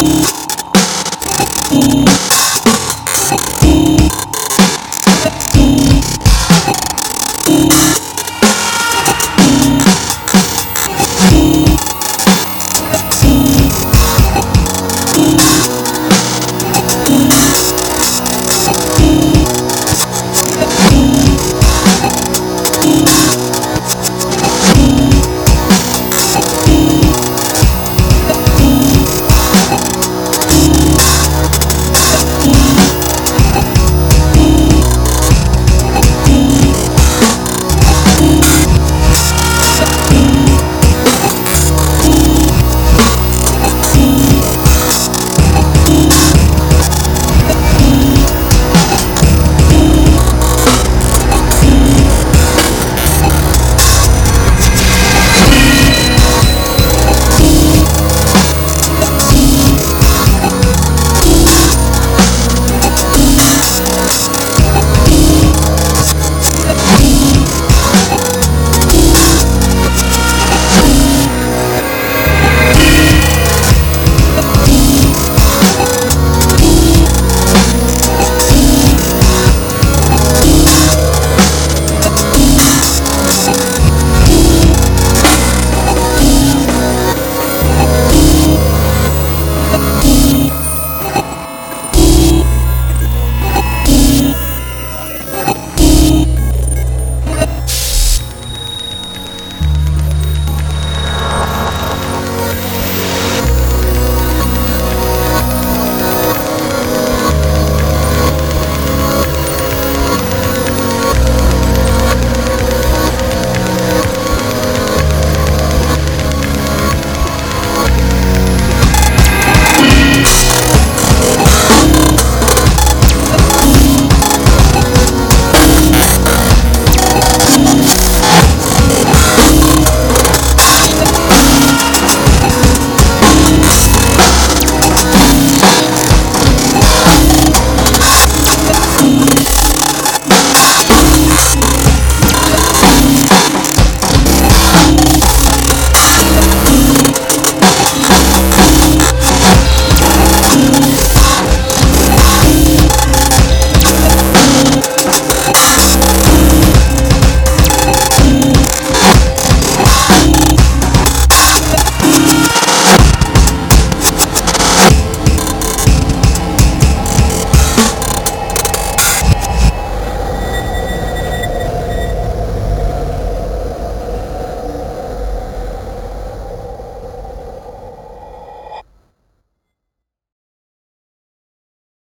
Ooh.